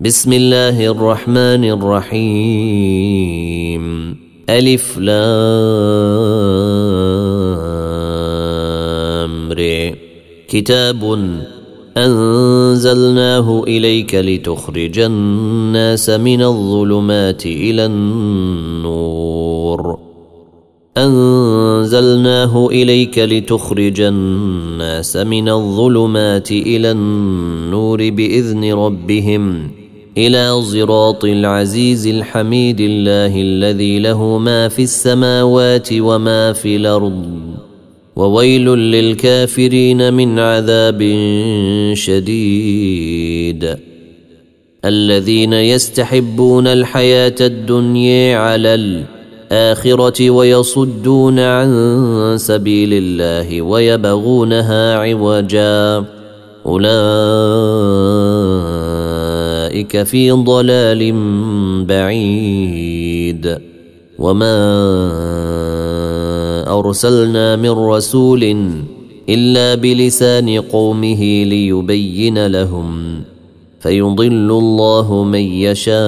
بسم الله الرحمن الرحيم. ألف لام كتاب أنزلناه إليك لتخرج الناس من الظلمات إلى النور. أنزلناه إليك لتخرج الناس من الظلمات إلى النور بإذن ربهم. إلى صراط العزيز الحميد الله الذي له ما في السماوات وما في الأرض. وويل للكافرين من عذاب شديد. الذين يستحبون الحياة الدنيا على الآخرة ويصدون عن سبيل الله ويبغونها عوجا. أولئك اولئك في ضلال بعيد. وما ارسلنا من رسول الا بلسان قومه ليبين لهم فيضل الله من يشاء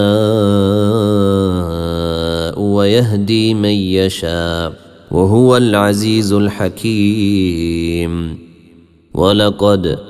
ويهدي من يشاء وهو العزيز الحكيم. ولقد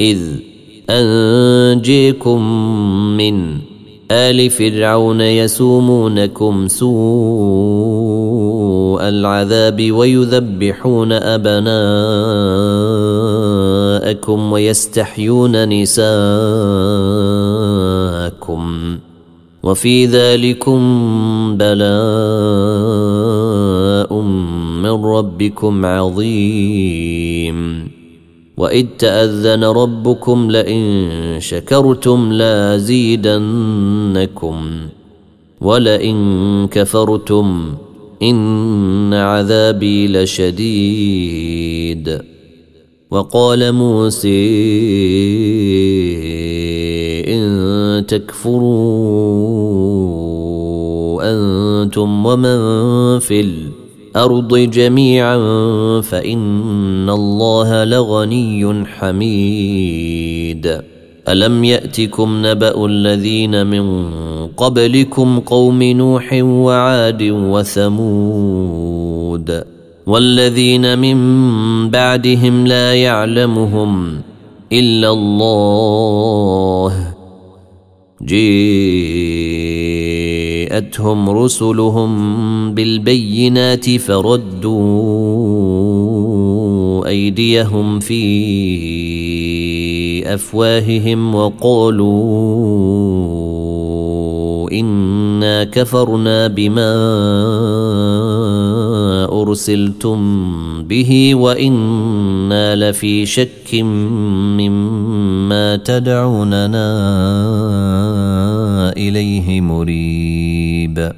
إذ أنجيكم من آل فرعون يسومونكم سوء العذاب ويذبحون أبناءكم ويستحيون نساءكم وفي ذلكم بلاء من ربكم عظيم واذ تاذن ربكم لئن شكرتم لازيدنكم ولئن كفرتم ان عذابي لشديد وقال موسى ان تكفروا أنتم ومن في الأرض الأرض جميعا فإن الله لغني حميد. ألم يأتكم نبأ الذين من قبلكم قوم نوح وعاد وثمود؟ والذين من بعدهم لا يعلمهم إلا الله. جاءتهم رسلهم بالبينات فردوا أيديهم في أفواههم وقالوا إنا كفرنا بما أرسلتم به وإنا لفي شك مما تدعوننا إليه مريب.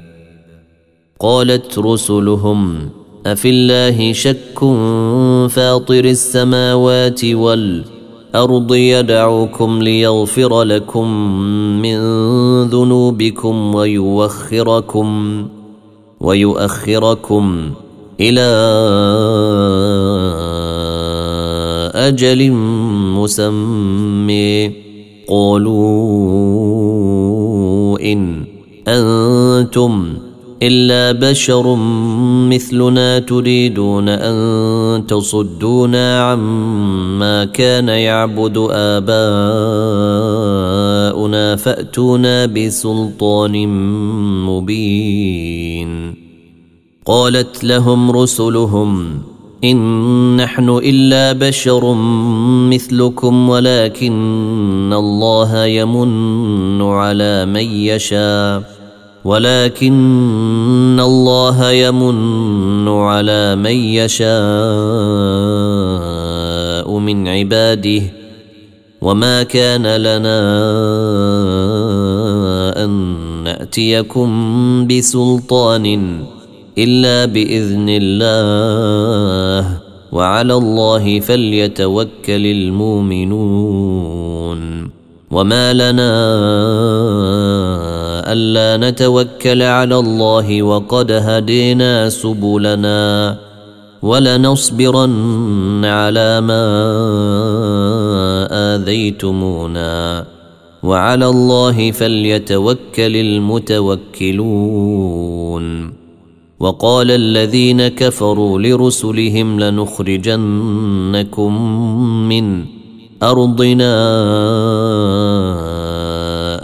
قالت رسلهم أفي الله شك فاطر السماوات والأرض يدعوكم ليغفر لكم من ذنوبكم ويوخركم ويؤخركم إلى أجل مسمي قالوا ان أنتم الا بشر مثلنا تريدون ان تصدونا عما كان يعبد اباؤنا فاتونا بسلطان مبين قالت لهم رسلهم إن نحن إلا بشر مثلكم ولكن الله يمن على من يشاء. ولكن الله يمن على من يشاء من عباده. وما كان لنا نأتيكم بسلطان إلا بإذن الله. وعلى الله فليتوكل المؤمنون. وما لنا ألا نتوكل على الله وقد هدينا سبلنا. ولنصبرن على ما آذيتمونا. وعلى الله فليتوكل المتوكلون. وقال الذين كفروا لرسلهم لنخرجنكم من أرضنا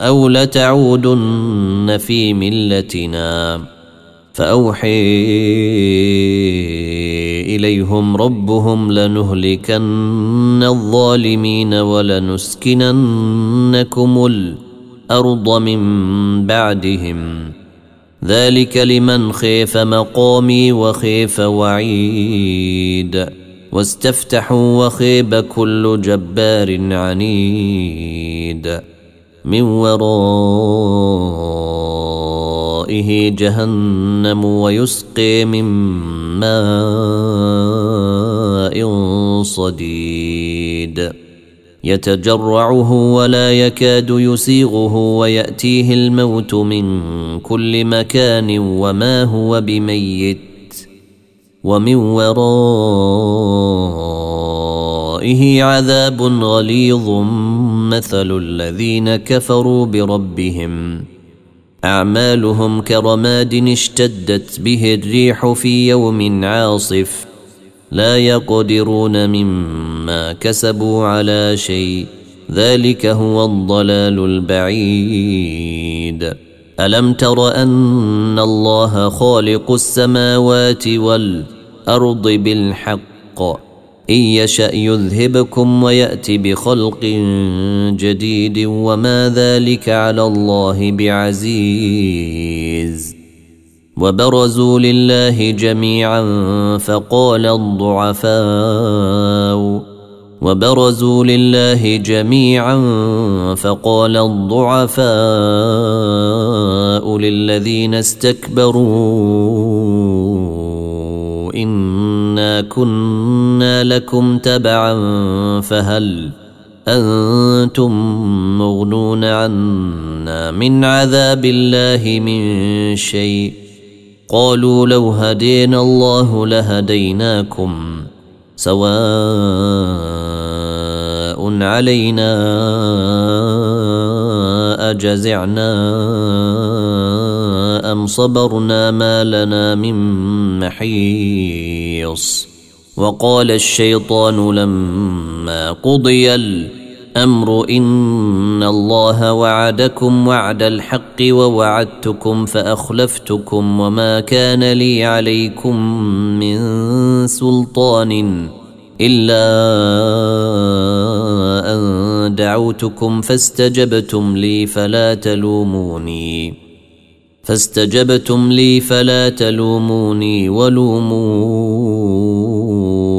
أو لتعودن في ملتنا. فأوحي إليهم ربهم لنهلكن الظالمين ولنسكننكم الأرض من بعدهم. ذلك لمن خيف مقامي وخيف وعيد. واستفتحوا وخيب كل جبار عنيد. من ورائه جهنم ويسقي من ماء صديد. يتجرعه ولا يكاد يسيغه ويأتيه الموت من كل مكان وما هو بميت ومن ورائه عذاب غليظ مثل الذين كفروا بربهم. أعمالهم كرماد اشتدت به الريح في يوم عاصف. لا يقدرون مما كسبوا على شيء. ذلك هو الضلال البعيد. ألم تر أن الله خالق السماوات والأرض بالحق؟ إن يشأ يذهبكم ويأت بخلق جديد. وما ذلك على الله بعزيز. وبرزوا لله جميعا فقال الضعفاء وبرزوا لله جميعا فقال الضعفاء للذين استكبروا إنا كنا لكم تبعا فهل أنتم مغنون عنا من عذاب الله من شيء قالوا لو هدينا الله لهديناكم سواء علينا أجزعنا أم صبرنا ما لنا من محيص وقال الشيطان لما قضي الامر الأمر إن الله وعدكم وعد الحق ووعدتكم فأخلفتكم وما كان لي عليكم من سلطان إلا أن دعوتكم فاستجبتم لي فلا تلوموني فاستجبتم لي فلا تلوموني ولوموا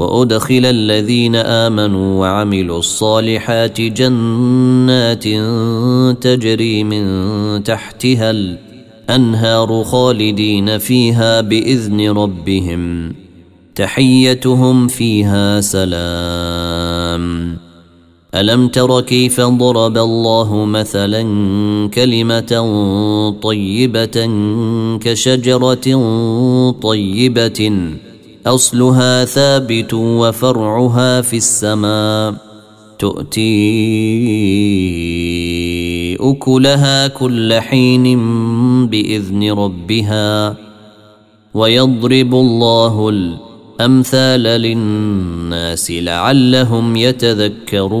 وأدخل الذين آمنوا وعملوا الصالحات جنات تجري من تحتها الأنهار خالدين فيها بإذن ربهم. تحيتهم فيها سلام. ألم تر كيف ضرب الله مثلا كلمة طيبة كشجرة طيبة؟ أصلها ثابت وفرعها في السماء. تؤتي أكلها كل حين بإذن ربها. ويضرب الله الأمثال للناس لعلهم يتذكرون.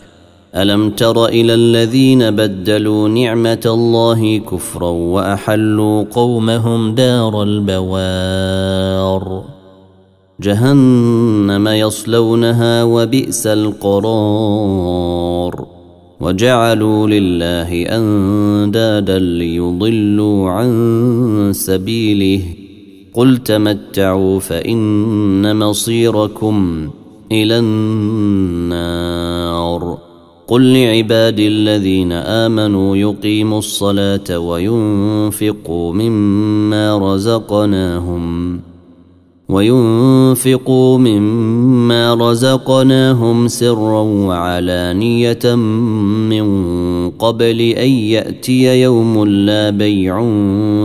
ألم تر إلى الذين بدلوا نعمة الله كفرا وأحلوا قومهم دار البوار؟ جهنم يصلونها وبئس القرار. وجعلوا لله أندادا ليضلوا عن سبيله. قل تمتعوا فإن مصيركم إلى النار. قل لعبادي الذين امنوا يقيموا الصلاه وينفقوا مما رزقناهم وينفقوا مما رزقناهم سرا وعلانيه من قبل ان ياتي يوم لا بيع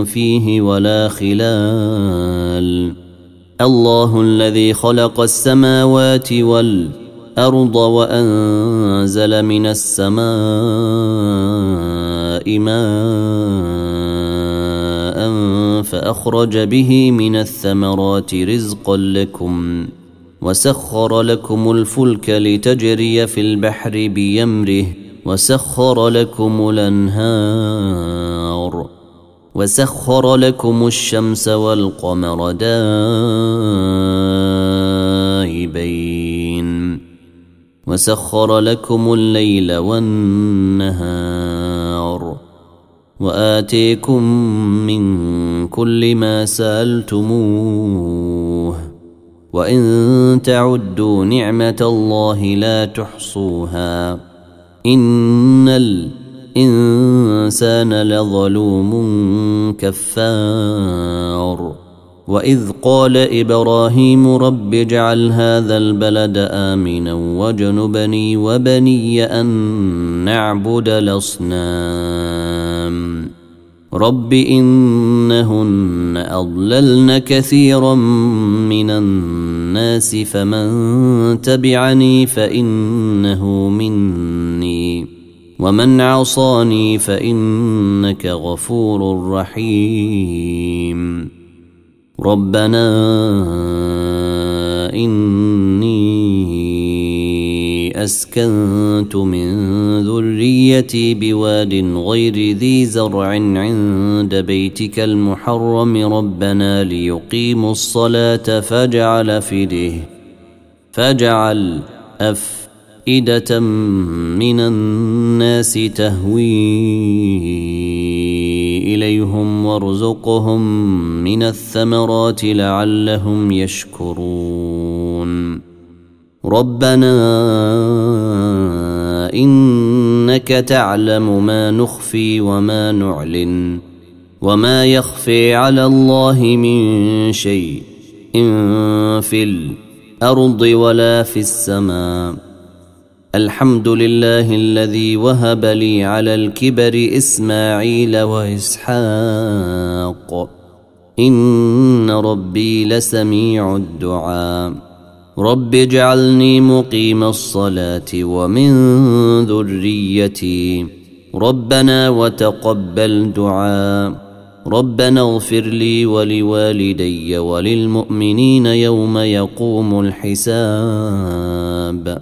فيه ولا خلال الله الذي خلق السماوات والارض الأرض وأنزل من السماء ماء فأخرج به من الثمرات رزقا لكم وسخر لكم الفلك لتجري في البحر بيمره وسخر لكم الأنهار وسخر لكم الشمس والقمر دائبين وسخر لكم الليل والنهار وآتيكم من كل ما سألتموه وإن تعدوا نعمة الله لا تحصوها إن الإنسان لظلوم كفار واذ قال إبراهيم رب اجعل هذا البلد امنا واجنبني وبني ان نعبد الاصنام رب انهن اضللن كثيرا من الناس فمن تبعني فانه مني ومن عصاني فانك غفور رحيم ربنا إني أسكنت من ذريتي بواد غير ذي زرع عند بيتك المحرم ربنا ليقيموا الصلاة فاجعل فيه فاجعل أفئدة من الناس تهوي إليهم وارزقهم من الثمرات لعلهم يشكرون. ربنا إنك تعلم ما نخفي وما نعلن وما يخفي على الله من شيء إن في الأرض ولا في السماء. الحمد لله الذي وهب لي على الكبر إسماعيل وإسحاق. إن ربي لسميع الدعاء. رب اجعلني مقيم الصلاة ومن ذريتي. ربنا وتقبل دعاء. ربنا اغفر لي ولوالدي وللمؤمنين يوم يقوم الحساب.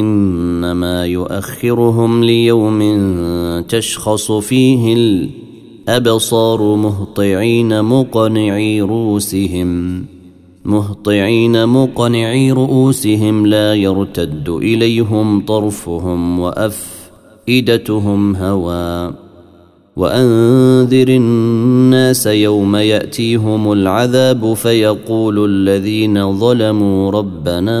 إنما يؤخرهم ليوم تشخص فيه الأبصار مهطعين مقنعي رؤوسهم. مهطعين مقنعي رؤوسهم لا يرتد إليهم طرفهم وأفئدتهم هوى. وأنذر الناس يوم يأتيهم العذاب فيقول الذين ظلموا ربنا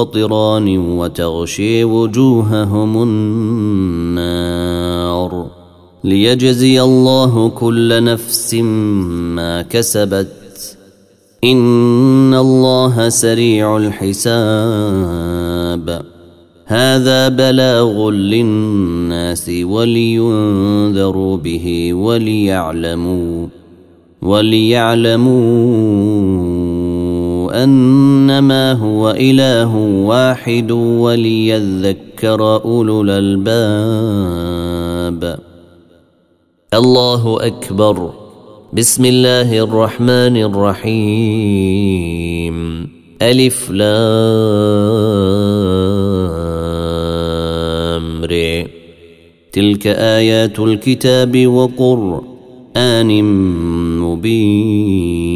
قطران وتغشي وجوههم النار. ليجزي الله كل نفس ما كسبت. إن الله سريع الحساب. هذا بلاغ للناس ولينذروا به وليعلموا وليعلموا انما هو إله واحد وليذكر أولو الألباب. الله أكبر. بسم الله الرحمن الرحيم. ألف لام تلك آيات الكتاب وقرآن مبين.